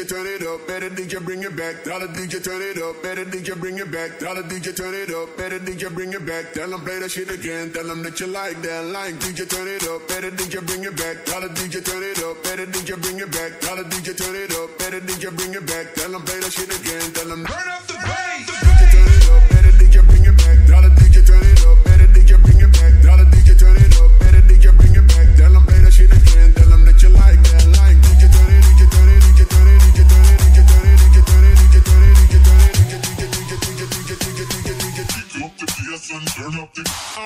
DJ turn it up, better DJ bring it back. Tell the DJ turn it up, better DJ bring it back. Tell the DJ turn it up, better DJ bring it back. Tell them play that shit again, tell them that you like that line. DJ turn it up, better DJ bring it back. Tell the DJ turn it up, better DJ bring it back. Tell the DJ turn it up, better DJ bring it back. Tell them play that shit again, tell them Turn up the bass.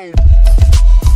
Bye.